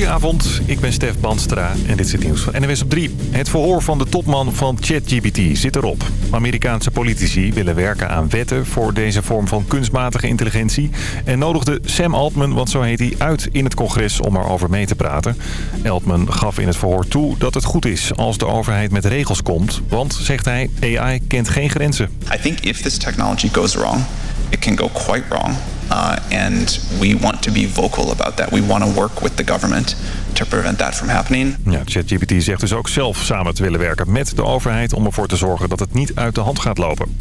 Goedenavond, ik ben Stef Banstra en dit is het nieuws van NWS op 3. Het verhoor van de topman van ChatGPT zit erop. Amerikaanse politici willen werken aan wetten voor deze vorm van kunstmatige intelligentie... en nodigde Sam Altman, want zo heet hij, uit in het congres om erover mee te praten. Altman gaf in het verhoor toe dat het goed is als de overheid met regels komt... want, zegt hij, AI kent geen grenzen. I think if this technology goes wrong, it can go quite wrong. Uh, and we want to be vocal about that. We want to work with the government to prevent that from happening. Ja, ChatGPT zegt dus ook zelf samen te willen werken met de overheid... om ervoor te zorgen dat het niet uit de hand gaat lopen.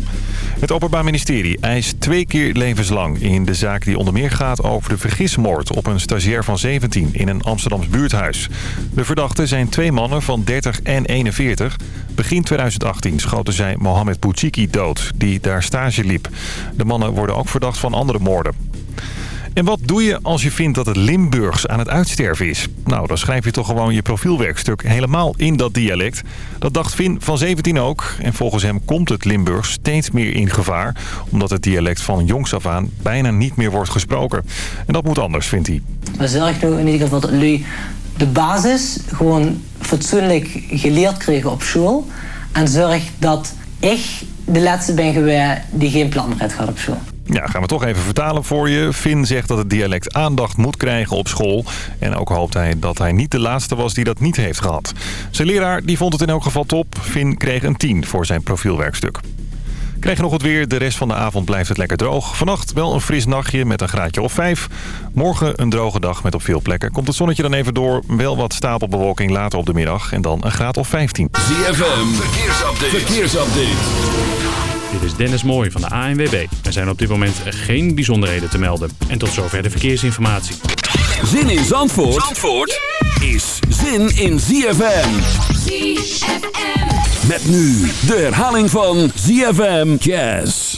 Het Openbaar Ministerie eist twee keer levenslang... in de zaak die onder meer gaat over de vergismoord... op een stagiair van 17 in een Amsterdams buurthuis. De verdachten zijn twee mannen van 30 en 41. Begin 2018 schoten zij Mohamed Bouchiki dood, die daar stage liep. De mannen worden ook verdacht van andere moorden. En wat doe je als je vindt dat het Limburgs aan het uitsterven is? Nou, dan schrijf je toch gewoon je profielwerkstuk helemaal in dat dialect. Dat dacht Finn van 17 ook. En volgens hem komt het Limburgs steeds meer in gevaar... omdat het dialect van jongs af aan bijna niet meer wordt gesproken. En dat moet anders, vindt hij. We zorgen in ieder geval dat jullie de basis gewoon fatsoenlijk geleerd krijgen op school. En zorg dat ik de laatste ben geweest die geen planret gaat op school. Ja, gaan we toch even vertalen voor je. Finn zegt dat het dialect aandacht moet krijgen op school. En ook hoopt hij dat hij niet de laatste was die dat niet heeft gehad. Zijn leraar die vond het in elk geval top. Finn kreeg een 10 voor zijn profielwerkstuk. Krijg je nog wat weer. De rest van de avond blijft het lekker droog. Vannacht wel een fris nachtje met een graadje of 5. Morgen een droge dag met op veel plekken. Komt het zonnetje dan even door. Wel wat stapelbewolking later op de middag. En dan een graad of 15. ZFM, verkeersupdate. verkeersupdate. Dit is Dennis Mooij van de ANWB. Er zijn op dit moment geen bijzonderheden te melden. En tot zover de verkeersinformatie. Zin in Zandvoort, Zandvoort is zin in ZFM. ZFM. Met nu de herhaling van ZFM Jazz.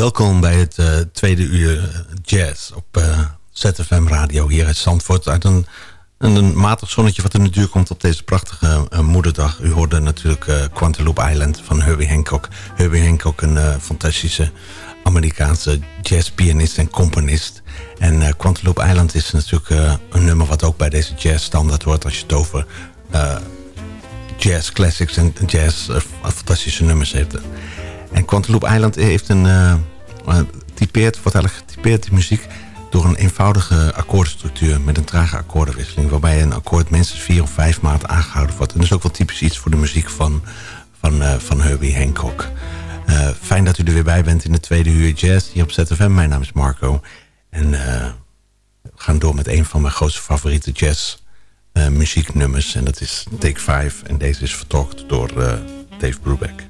Welkom bij het uh, tweede uur jazz op uh, ZFM Radio hier uit Zandvoort. Uit een, een matig zonnetje wat in de duur komt op deze prachtige moederdag. U hoorde natuurlijk Quantaloupe Island van Herbie Hancock. Herbie Hancock, een fantastische Amerikaanse jazzpianist en componist. En Quantaloupe Island is natuurlijk een nummer wat ook bij deze jazz standaard wordt... als je het over jazz classics en jazz fantastische nummers heeft. En Quantaloupe Island heeft een... Uh, wordt eigenlijk getypeerd die muziek door een eenvoudige akkoordstructuur met een trage akkoordenwisseling. Waarbij een akkoord minstens vier of vijf maanden aangehouden wordt. En dat is ook wel typisch iets voor de muziek van, van, uh, van Herbie Hancock. Fijn dat u er weer bij bent in de tweede uur jazz hier op ZFM. Mijn naam is Marco. En we gaan door met een van mijn grootste favoriete jazz muzieknummers. En dat is Take 5. En deze is vertolkt door Dave Brubeck.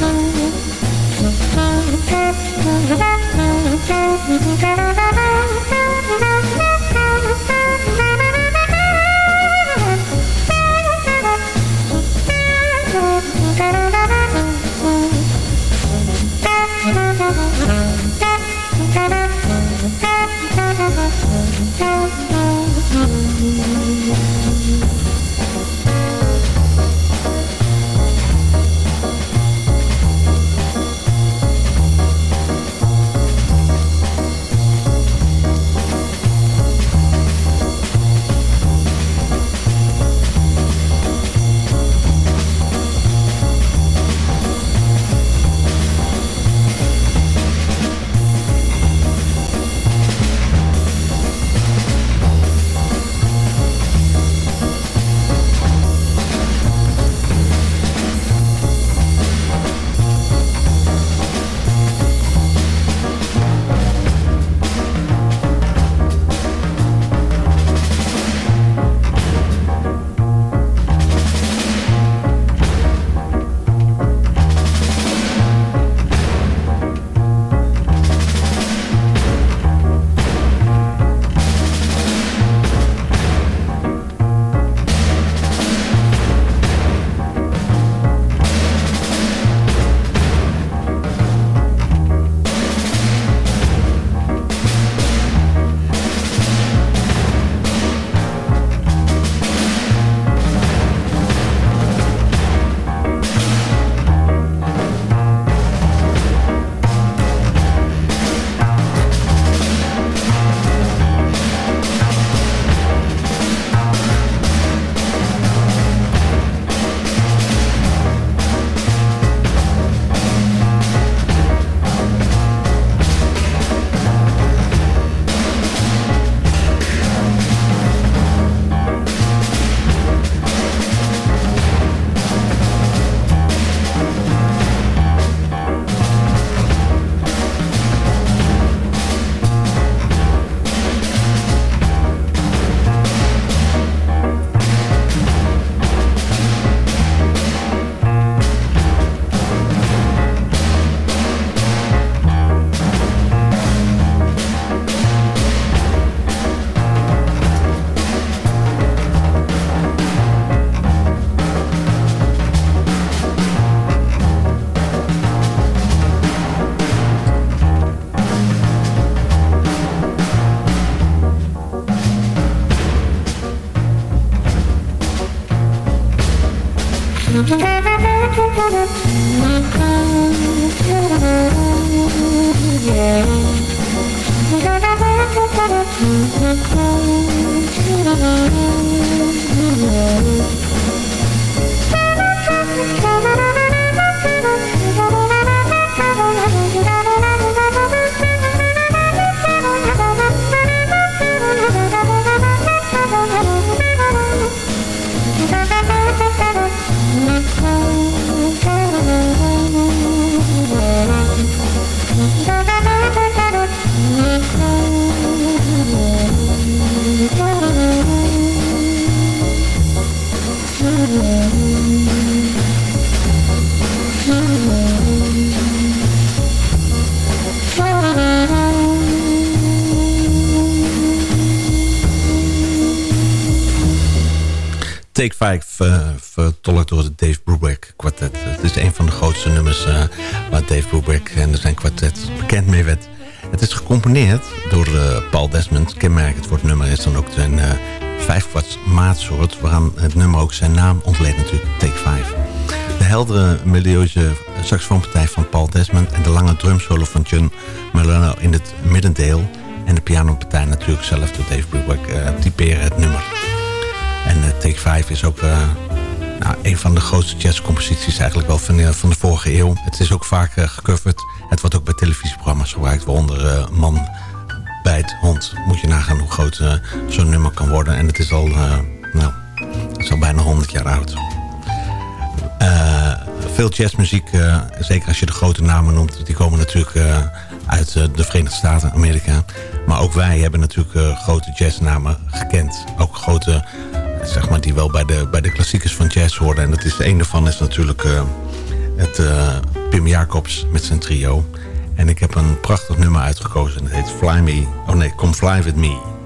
Thank Het is een van de grootste nummers uh, waar Dave Brubeck en zijn kwartet bekend mee werd. Het is gecomponeerd door uh, Paul Desmond. Kenmerkend voor het nummer is dan ook zijn uh, vijfkwarts maatsoort... waaraan het nummer ook zijn naam ontleent natuurlijk, Take 5. De heldere melodieuze saxofoonpartij van Paul Desmond... en de lange drumsolo van John Melano in het middendeel... en de pianopartij natuurlijk zelf door Dave Brubeck typeren het nummer... En Take 5 is ook nou, een van de grootste jazzcomposities eigenlijk wel van, uh, van de vorige eeuw. Het is ook vaak gecoverd. Het wordt ook bij televisieprogramma's gebruikt. Waaronder Man bij het hond. Moet je nagaan hoe groot zo'n nummer kan worden. En het is al, nou, het is al bijna 100 jaar oud. veel jazzmuziek, zeker als je de grote namen noemt... die komen natuurlijk uit de Verenigde Staten, Amerika. Maar ook wij hebben natuurlijk grote jazznamen gekend. Ook grote zeg maar, die wel bij de, bij de klassiekers van jazz horen. En dat is, een daarvan is natuurlijk uh, het uh, Pim Jacobs met zijn trio. En ik heb een prachtig nummer uitgekozen. Het heet Fly Me. Oh nee, Come Fly With Me.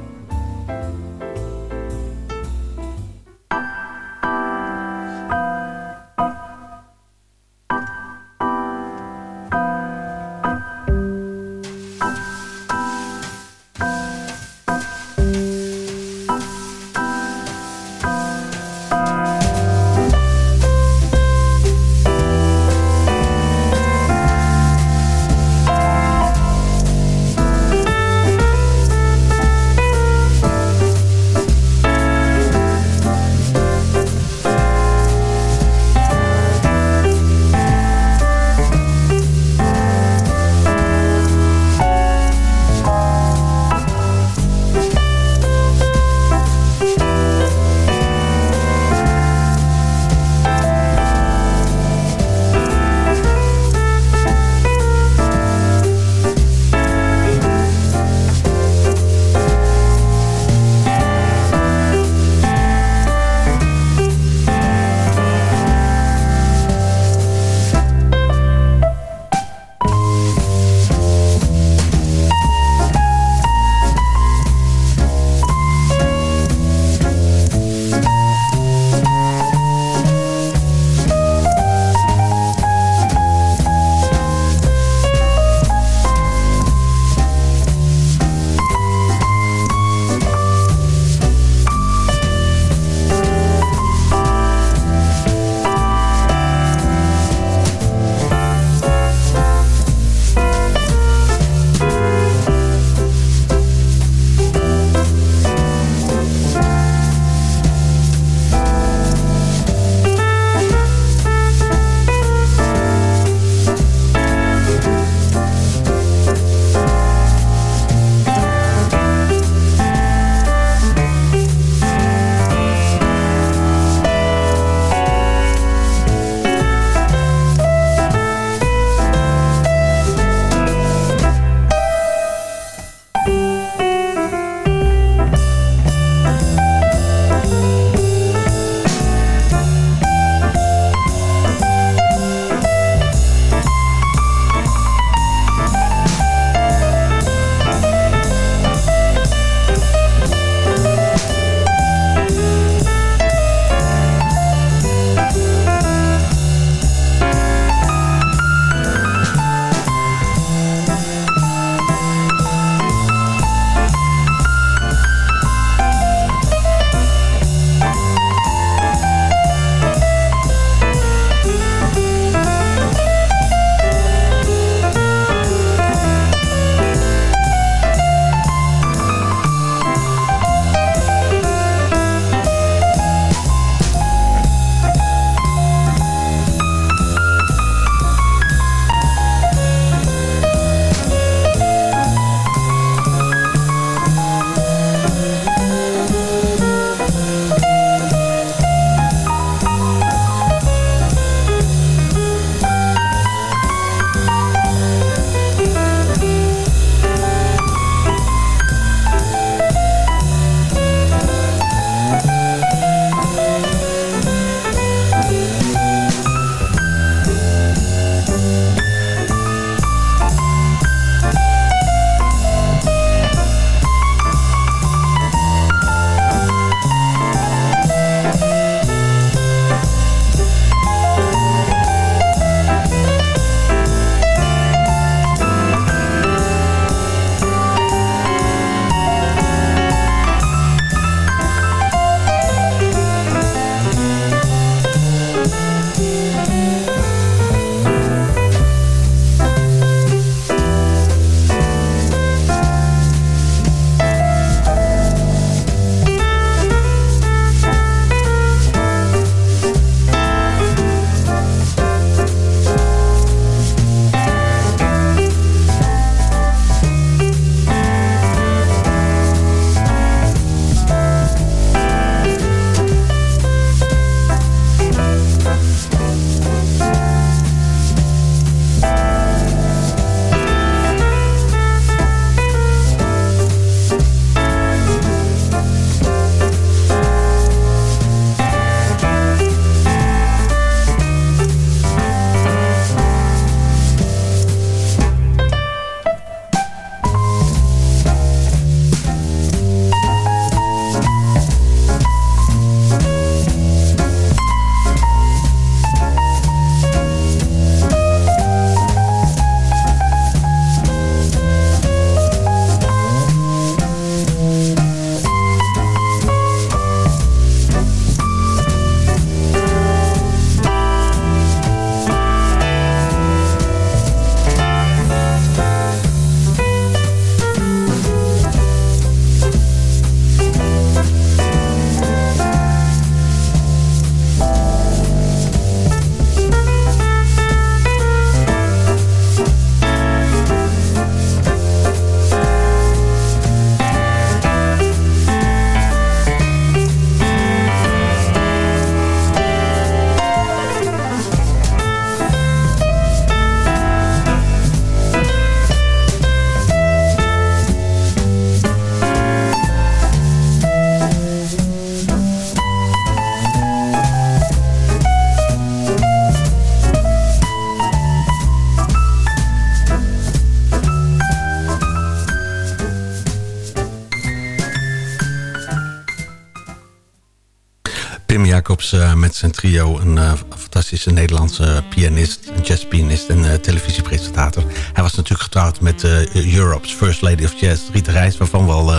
Uh, met zijn trio. Een uh, fantastische Nederlandse pianist, jazzpianist en uh, televisiepresentator. Hij was natuurlijk getrouwd met Europe's First Lady of Jazz, Rita Reis... waarvan we al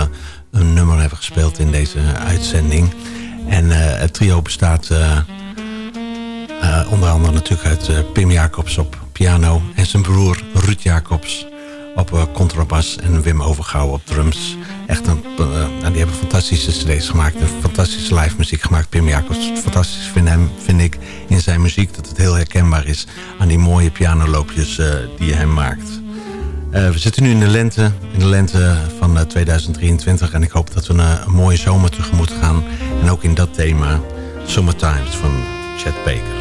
een nummer hebben gespeeld in deze uitzending. En het trio bestaat onder andere natuurlijk uit Pim Jacobs op piano... en zijn broer Ruud Jacobs op contrabas en Wim Overgouw op drums... Echt een, uh, die hebben fantastische cd's gemaakt. Fantastische live muziek gemaakt. Pim Jacobs. Fantastisch vind, hem, vind ik in zijn muziek dat het heel herkenbaar is. Aan die mooie pianoloopjes uh, die hij maakt. Uh, we zitten nu in de lente. In de lente van 2023. En ik hoop dat we een, mooie zomer tegemoet gaan. En ook in dat thema. Summertimes van Chet Baker.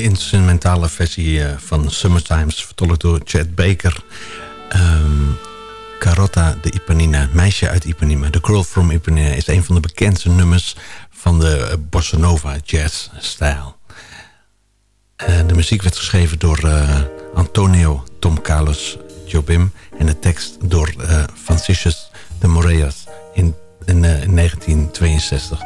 Instrumentale versie van Summertimes, vertolkt door Chad Baker. Um, Carota de Ipanina, Meisje uit Ipanema. The Girl from Ipanema is een van de bekendste nummers van de bossa nova jazz-stijl. de muziek werd geschreven door Antonio Tom Carlos Jobim en de tekst door Franciscus de Moreas in, in 1962.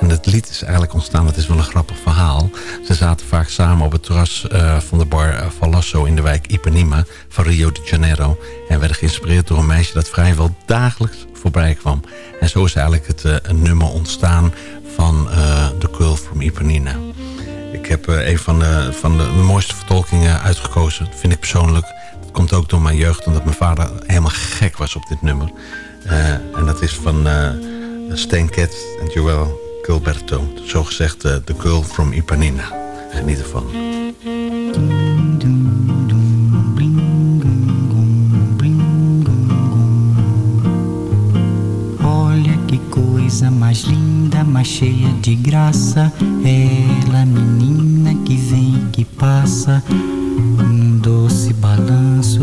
En het lied is eigenlijk ontstaan, het is wel een grappig verhaal. Ze zaten vaak samen op het terras uh, van de bar uh, Valasso in de wijk Ipanema van Rio de Janeiro. En werden geïnspireerd door een meisje dat vrijwel dagelijks voorbij kwam. En zo is eigenlijk het uh, een nummer ontstaan van The Girl from Ipanema. Ik heb een van, de, van de, mooiste vertolkingen uitgekozen, vind ik persoonlijk. Dat komt ook door mijn jeugd, omdat mijn vader helemaal gek was op dit nummer. en dat is van Stan Cat en Joel Gilberto. Zogezegd uh, The Girl from Ipanema. Geniet ervan. Olha que coisa mais linda, mais cheia de graça. Ela, menina que vem e que passa, um doce balanço,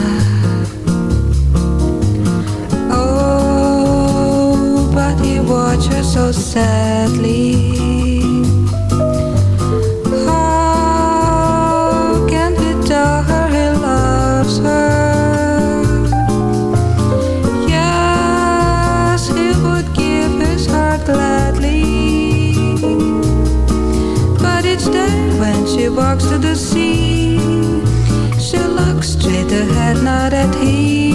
He watch her so sadly. How can he tell her he loves her? Yes, he would give his heart gladly. But each day when she walks to the sea, she looks straight ahead, not at him.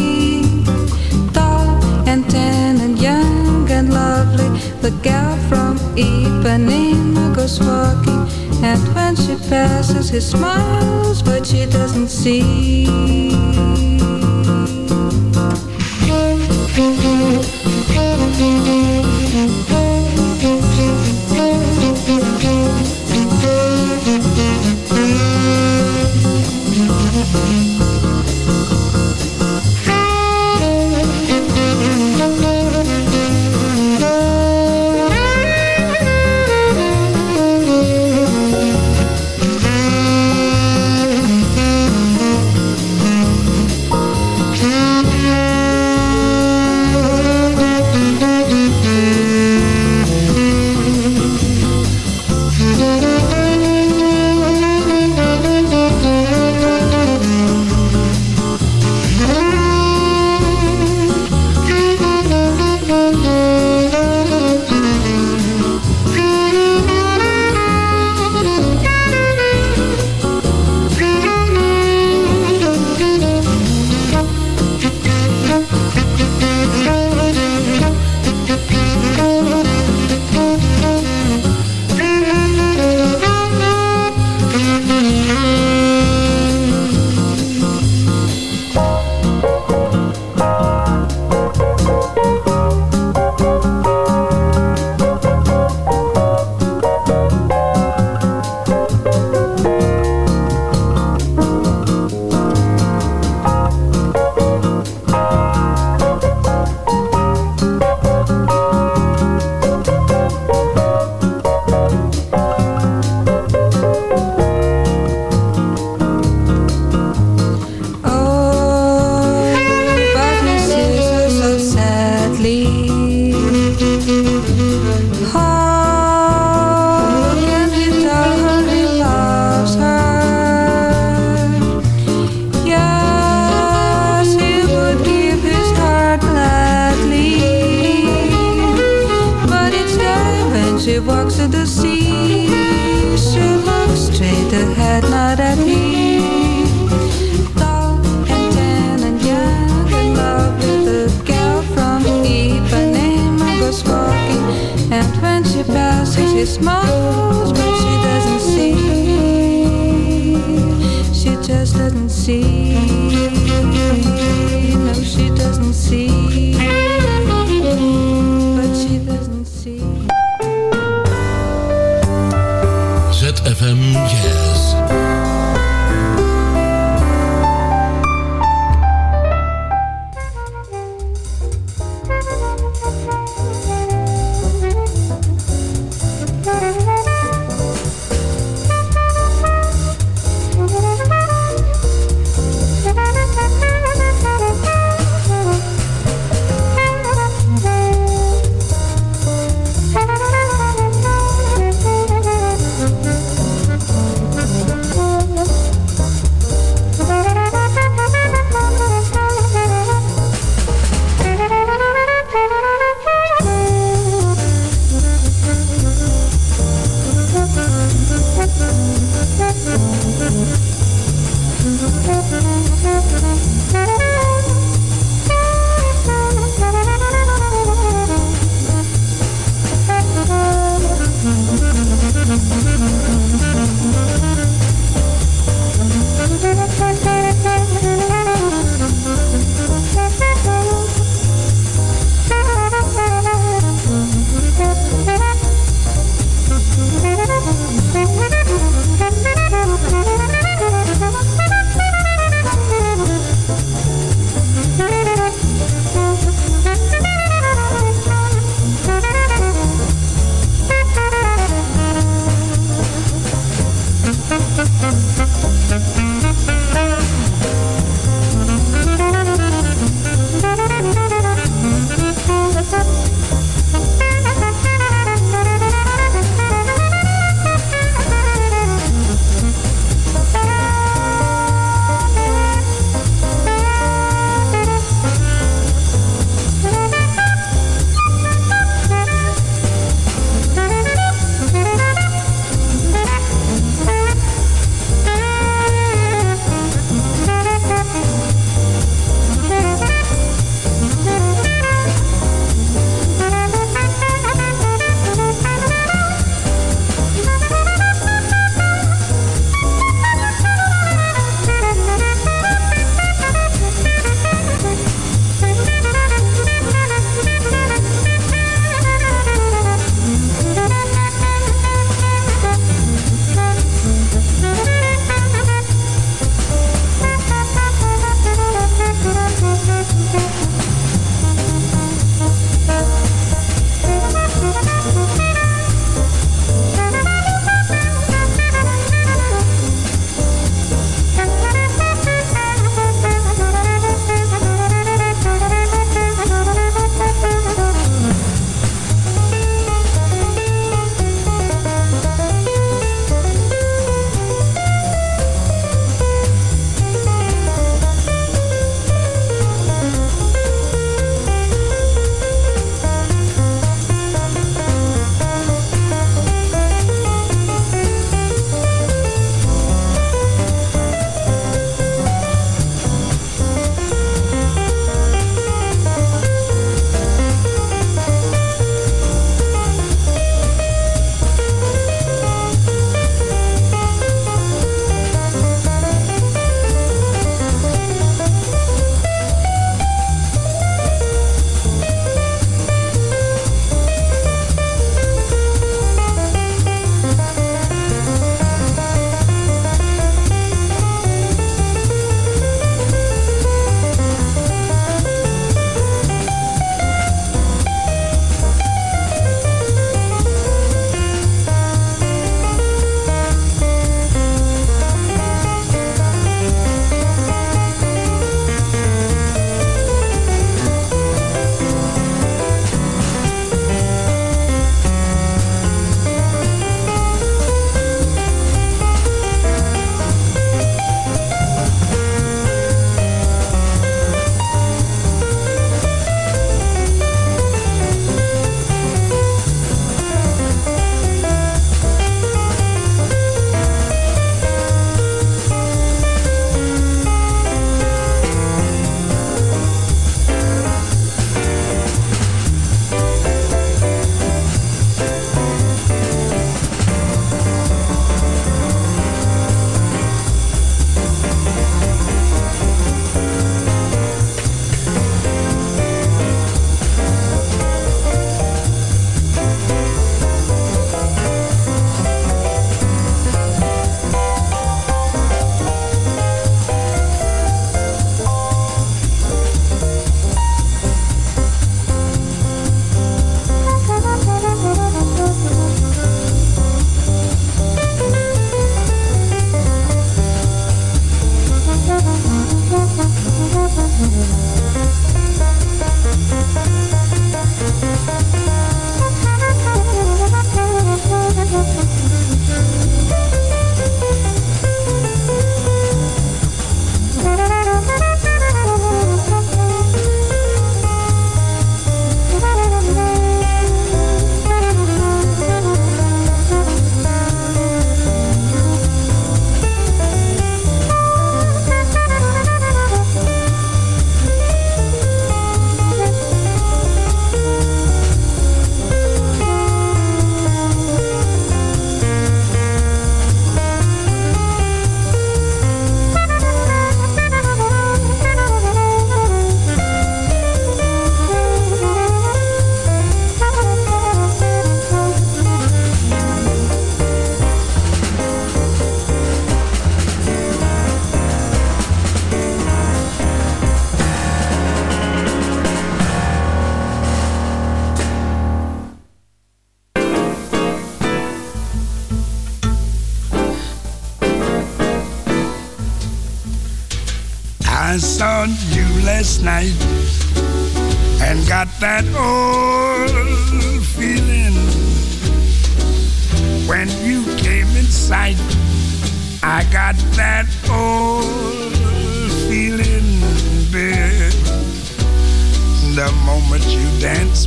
Girl from Ipanema goes walking. And when she passes, he smiles, but she doesn't see. she walks to the sea. She looks straight ahead, not at me. Tall and tan and young and love With a gal from Ipanema goes walking. And when she passes, she smiles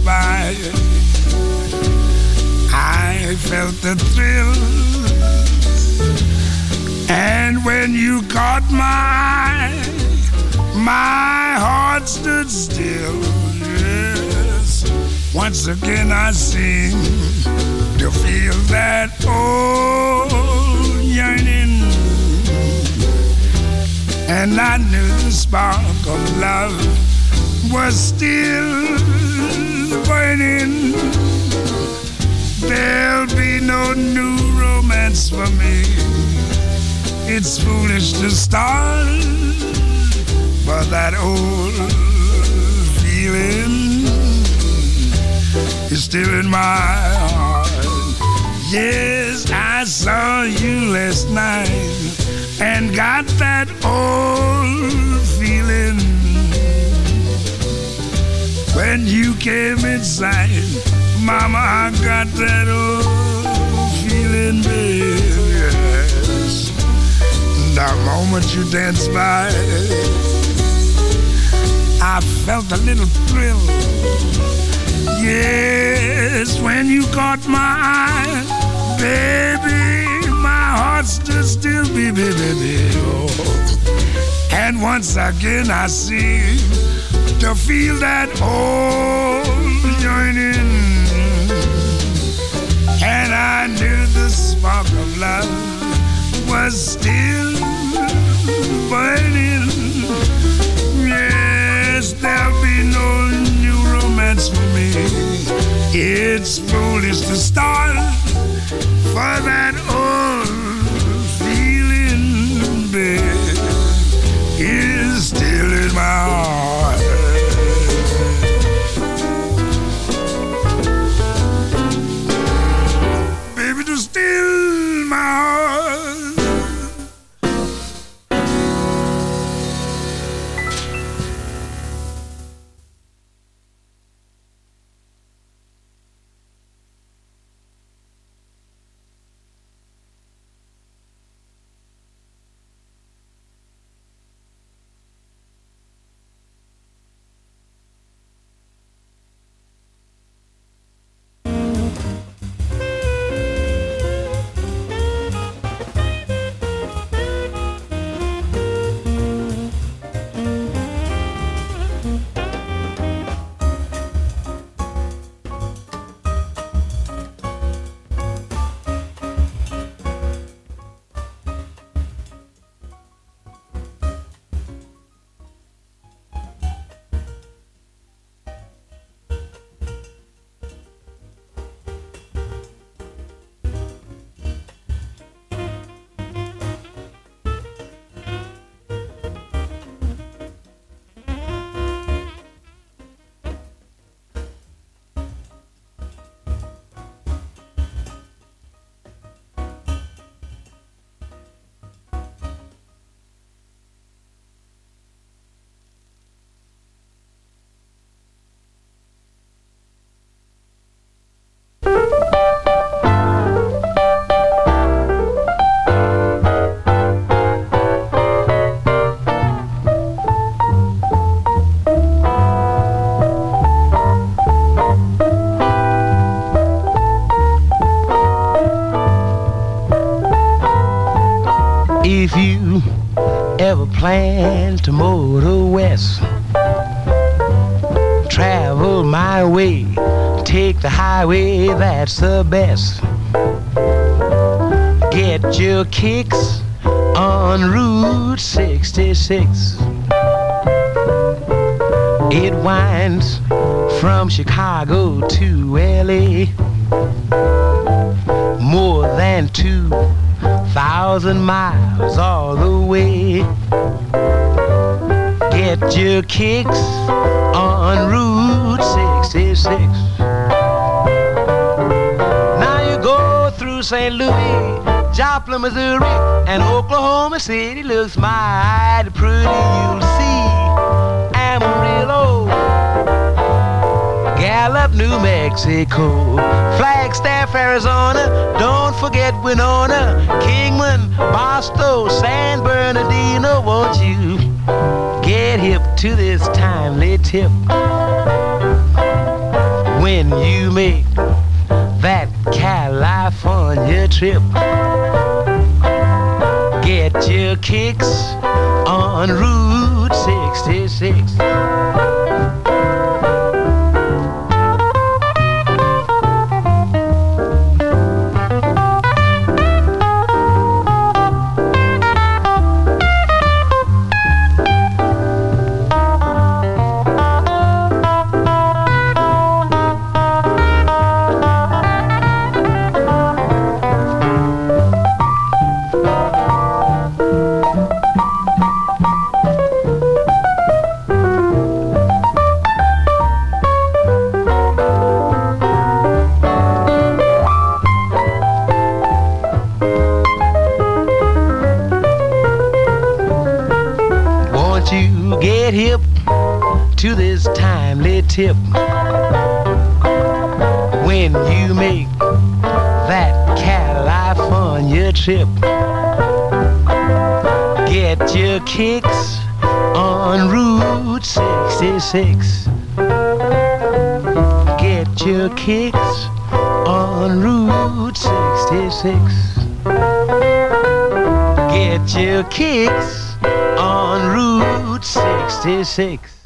by, I felt the thrill. And when you caught my eye, my heart stood still. Yes, once again I seem to feel that old yearning, and I knew the spark of love was still burning. There'll be no new romance for me. It's foolish to start but that old feeling is still in my heart. Yes, I saw you last night and got that old feeling when you came inside. Mama, I got that old feeling, baby. Yes. The moment you danced by I felt a little thrill. Yes, when you caught my eye, baby, my heart stood still, baby, baby. Oh. And once again I seem to feel that old yearning. And I knew the spark of love was still burning Yes, there'll be no new romance for me. It's foolish to start for that old ever plan to motor west, travel my way, take the highway, that's the best. Get your kicks on Route 66. It winds from Chicago to LA. More than two thousand miles all the way get your kicks on Route 66. Now you go through St. Louis, Joplin, Missouri, and Oklahoma City looks mighty pretty. You'll see Amarillo, Gallup, New Mexico, Flagstaff, Arizona. Don't forget Winona, Kingman, Boston, San Bernardino. Won't you? Get hip to this timely tip when you make that California trip? Get your kicks on Route 66. Tip when you make that California trip? Get your kicks on Route 66. Get your kicks on Route 66. Get your kicks on Route 66.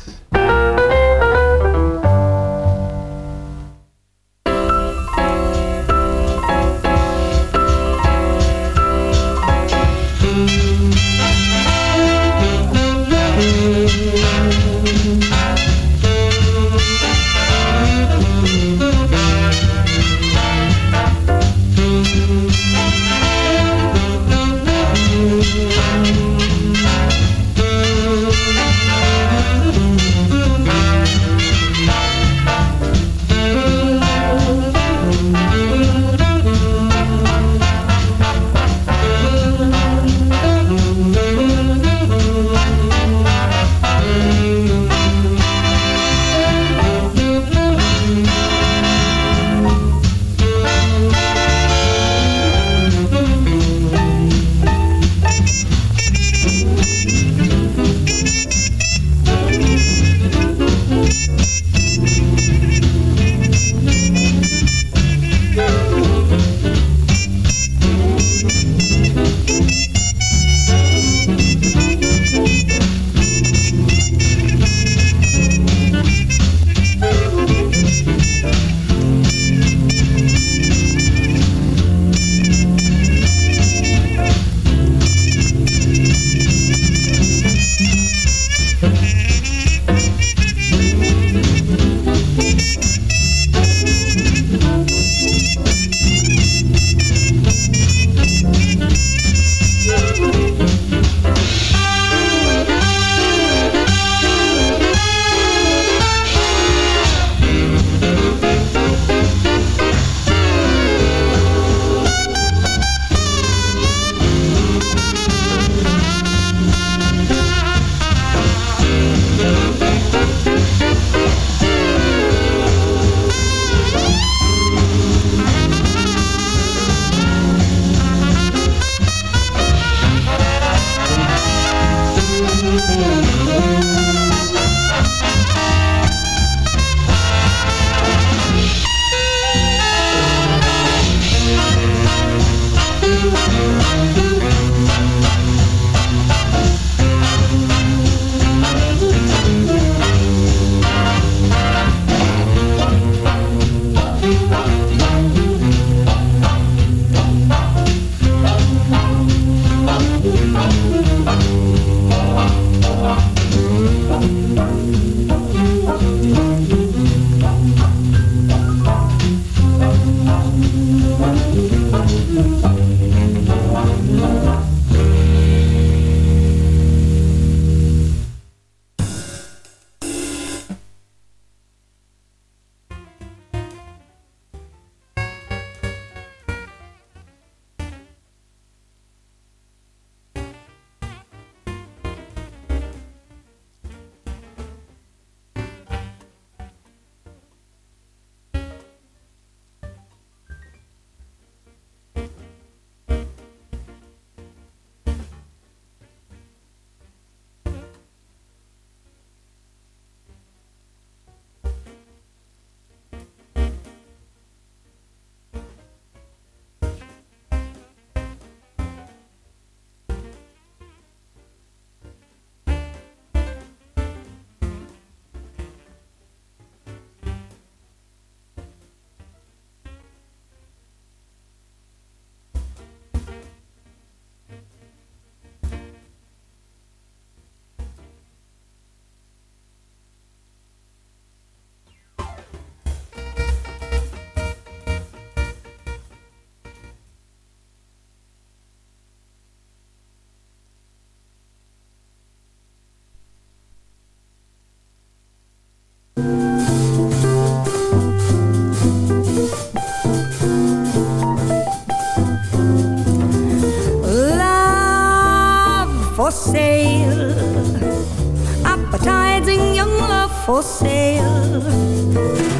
For sale.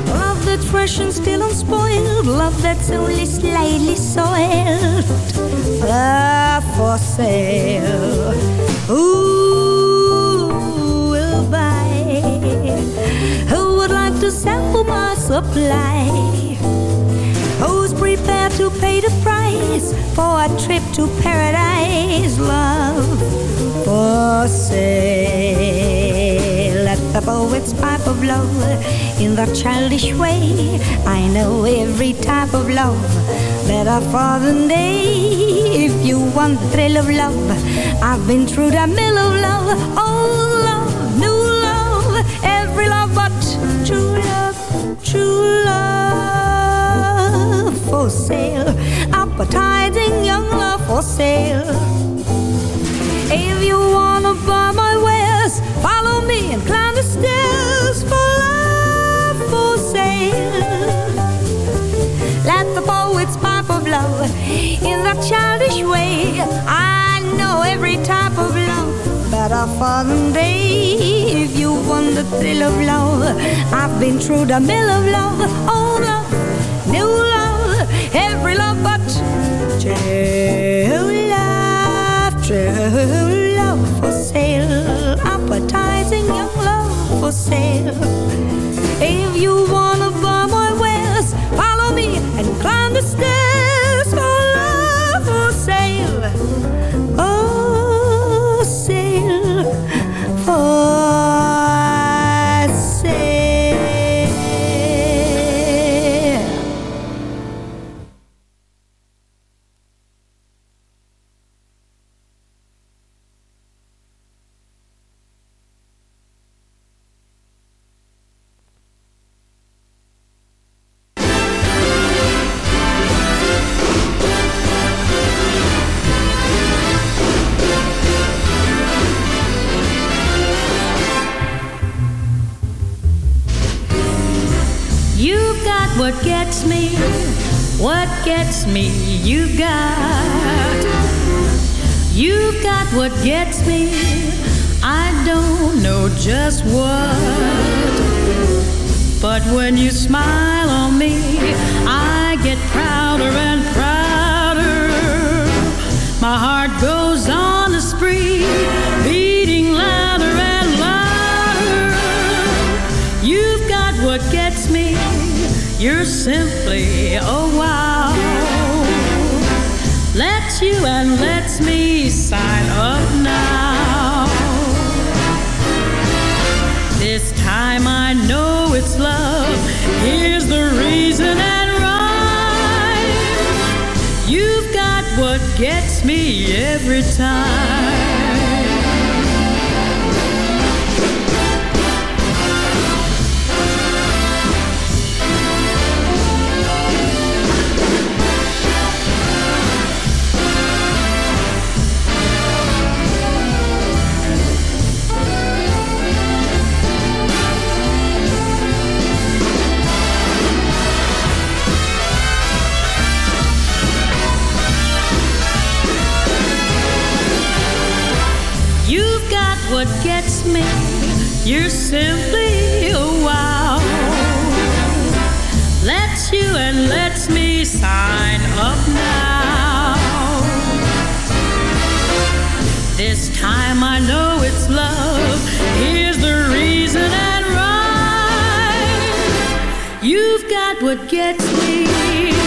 Love that's fresh and still unspoiled. Love that's only slightly soiled. Love for sale. Who will buy? Who would like to sample my supply? Who's prepared to pay the price for a trip to paradise? Love for sale. The poet's pipe of love in the childish way. I know every type of love better far than day. If you want the thrill of love, I've been through the mill of love. Old love, new love, every love but true love, true love for sale. Appetizing young love for sale. If you wanna buy my wares, follow me and climb the stairs for love for sale. Let the poets pipe of love in that childish way. I know every type of love better far than day. If you want the thrill of love, I've been through the mill of love. All love, new love, every love but true love, true love for sale. If you wanna what gets me, you've got. You've got what gets me, I don't know just what. But when you smile on me, I get prouder and prouder. My heart goes on a spree, beating louder and louder. You've got what gets me. You're simply a wow. Let you and lets me sign up now. This time I know it's love. Here's the reason and rhyme. You've got what gets me every time. What gets me. You're simply a wow. Lets you and lets me sign up now. This time I know it's love. Here's the reason and rhyme. You've got what gets me.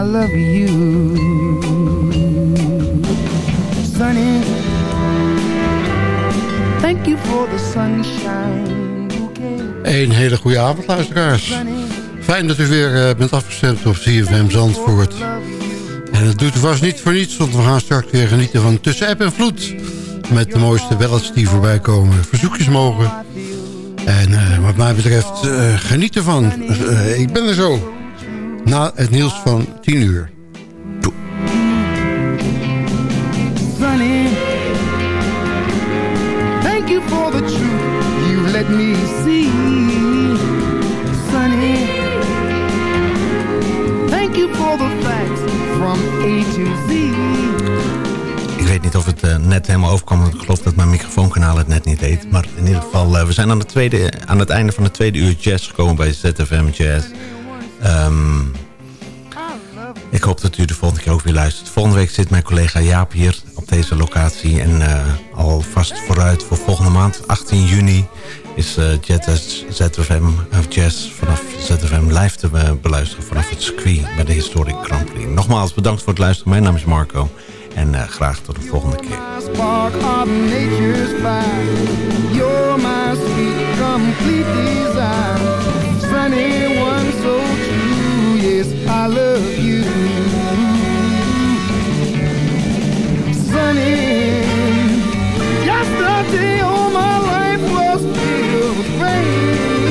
I love you. Sunny, thank you for the sunshine. Een hele goede avond, luisteraars. Fijn dat u weer uh, bent afgestemd op CFM Zandvoort. En het doet vast niet voor niets, want we gaan straks weer genieten van Tussen App en Vloed. Met de mooiste ballads die voorbij komen. Verzoekjes mogen. En uh, wat mij betreft, uh, geniet ervan. ik ben er zo. Na het nieuws van 10 uur. Sunny, thank you for the truth you let me see. Sunny, thank you for the facts from A to Z. Ik weet niet of het uh, net helemaal overkwam. Ik geloof dat mijn microfoonkanaal het net niet deed. Maar in ieder geval, uh, we zijn aan, de tweede, aan het einde van het tweede uur jazz gekomen bij ZFM Jazz. Um, ik hoop dat u de volgende keer ook weer luistert. Volgende week zit mijn collega Jaap hier op deze locatie. En uh, alvast vooruit voor volgende maand, 18 juni... is uh, Jazz, ZFM, of Jazz vanaf ZFM live te beluisteren... vanaf het circuit bij de Historic Grand Prix. Nogmaals bedankt voor het luisteren. Mijn naam is Marco. En graag tot de volgende keer. True, I love you. Sunny, yesterday all my life was filled with rain.